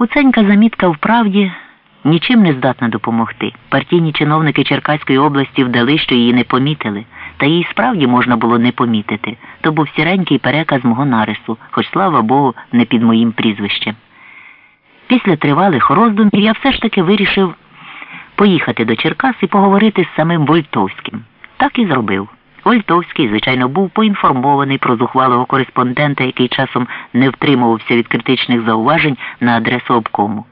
Куценька замітка в правді нічим не здатна допомогти. Партійні чиновники Черкаської області вдали, що її не помітили, та її справді можна було не помітити. То був сіренький переказ мого нарису, хоч, слава Богу, не під моїм прізвищем. Після тривалих роздумів я все ж таки вирішив поїхати до Черкас і поговорити з самим Вольтовським. Так і зробив. Вольтовський, звичайно, був поінформований про зухвалого кореспондента, який часом не втримувався від критичних зауважень на адресу обкому.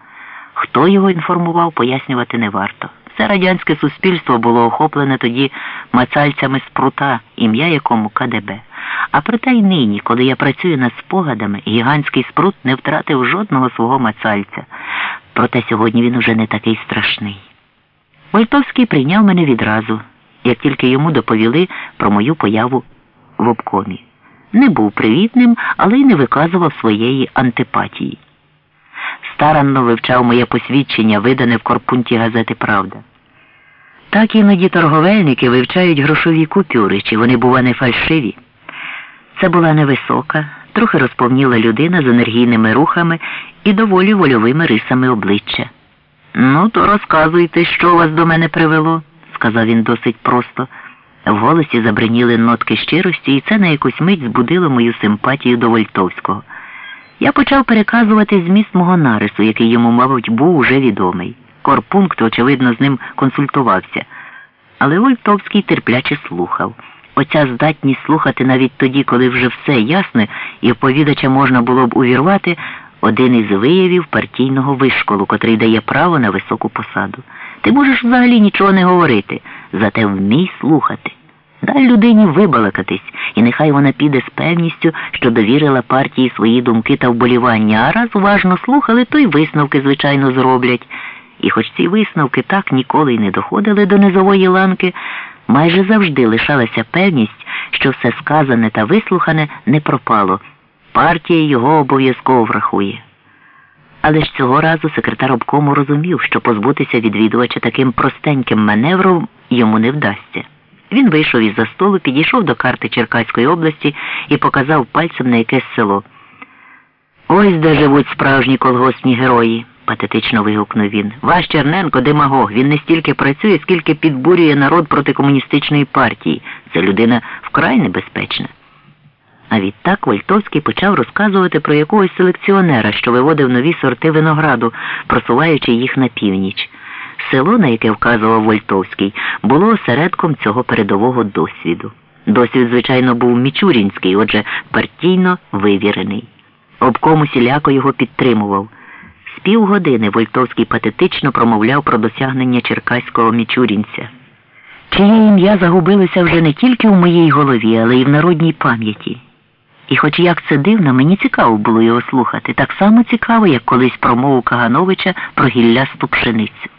Хто його інформував, пояснювати не варто. Все радянське суспільство було охоплене тоді мацальцями з прута, ім'я якому КДБ. А проте й нині, коли я працюю над спогадами, гігантський спрут не втратив жодного свого мацальця. Проте сьогодні він уже не такий страшний. Вольтовський прийняв мене відразу, як тільки йому доповіли про мою появу в обкомі. Не був привітним, але й не виказував своєї антипатії. Старанно вивчав моє посвідчення, видане в корпунті газети Правда. Так іноді торговельники вивчають грошові купюри, чи вони, бува, не фальшиві. Це була невисока, трохи розповніла людина з енергійними рухами і доволі вольовими рисами обличчя. Ну, то розказуйте, що вас до мене привело, сказав він досить просто. В голосі забриніли нотки щирості, і це на якусь мить збудило мою симпатію до Вольтовського. Я почав переказувати зміст мого нарису, який йому, мабуть, був уже відомий. Корпункт, очевидно, з ним консультувався. Але Вольтовський терпляче слухав. Оця здатність слухати навіть тоді, коли вже все ясне, і оповідача можна було б увірвати, один із виявів партійного вишколу, котрий дає право на високу посаду. Ти можеш взагалі нічого не говорити, зате вмій слухати. Дай людині вибалакатись, і нехай вона піде з певністю, що довірила партії свої думки та вболівання, а раз уважно слухали, то й висновки, звичайно, зроблять. І хоч ці висновки так ніколи й не доходили до низової ланки, майже завжди лишалася певність, що все сказане та вислухане не пропало. Партія його обов'язково врахує. Але ж цього разу секретар обкому розумів, що позбутися відвідувача таким простеньким маневром йому не вдасться. Він вийшов із за столу, підійшов до карти Черкаської області і показав пальцем на якесь село. Ось де живуть справжні колгоспні герої, патетично вигукнув він. Ваш Черненко демагог. Він не стільки працює, скільки підбурює народ проти комуністичної партії. Це людина вкрай небезпечна. А відтак Вольтовський почав розказувати про якогось селекціонера, що виводив нові сорти винограду, просуваючи їх на північ. Село, на яке вказував Вольтовський, було осередком цього передового досвіду. Досвід, звичайно, був мічурінський, отже, партійно вивірений. Обком усіляко його підтримував. З півгодини Вольтовський патетично промовляв про досягнення черкаського мічурінця. Чиє ім'я загубилося вже не тільки в моїй голові, але й в народній пам'яті. І хоч як це дивно, мені цікаво було його слухати, так само цікаво, як колись промову Кагановича про гіллясту пшеницю.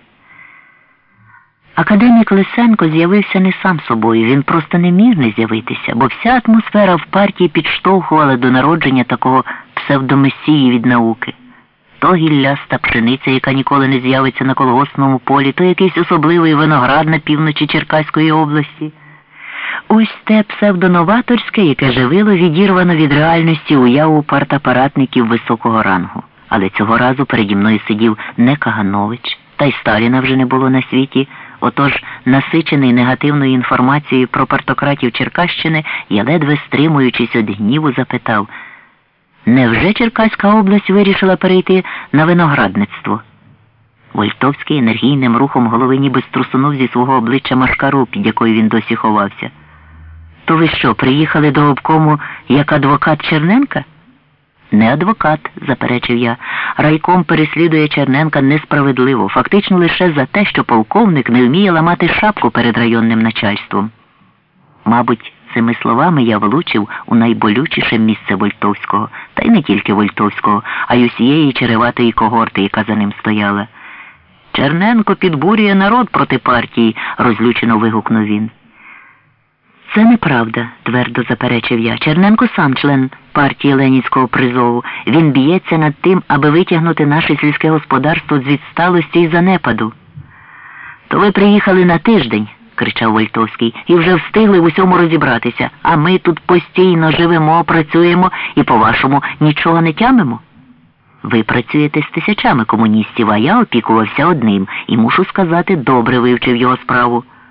Академік Лисенко з'явився не сам собою, він просто не міг не з'явитися, бо вся атмосфера в партії підштовхувала до народження такого псевдомесії від науки. То гілляста пшениця, яка ніколи не з'явиться на колгоспному полі, то якийсь особливий виноград на півночі Черкаської області. Ось те псевдоноваторське, яке живило відірвано від реальності уяву партапаратників високого рангу. Але цього разу переді мною сидів не Каганович, та й Сталіна вже не було на світі. Отож, насичений негативною інформацією про партократів Черкащини, я ледве стримуючись від гніву, запитав Невже Черкаська область вирішила перейти на виноградництво? Вольтовський енергійним рухом голови ніби струсунув зі свого обличчя машкару, під якою він досі ховався. То ви що, приїхали до обкому як адвокат Черненка? Не адвокат, заперечив я. Райком переслідує Черненка несправедливо, фактично лише за те, що полковник не вміє ламати шапку перед районним начальством. Мабуть, цими словами я влучив у найболючіше місце Вольтовського, та й не тільки Вольтовського, а й усієї череватої когорти, яка за ним стояла. Черненко підбурює народ проти партії, розлючено вигукнув він. Це неправда, твердо заперечив я. Черненко сам член партії Ленінського призову. Він б'ється над тим, аби витягнути наше сільське господарство з відсталості і занепаду. То ви приїхали на тиждень, кричав Вольтовський, і вже встигли в усьому розібратися, а ми тут постійно живемо, працюємо і, по-вашому, нічого не тямимо. Ви працюєте з тисячами комуністів, а я опікувався одним і мушу сказати, добре вивчив його справу.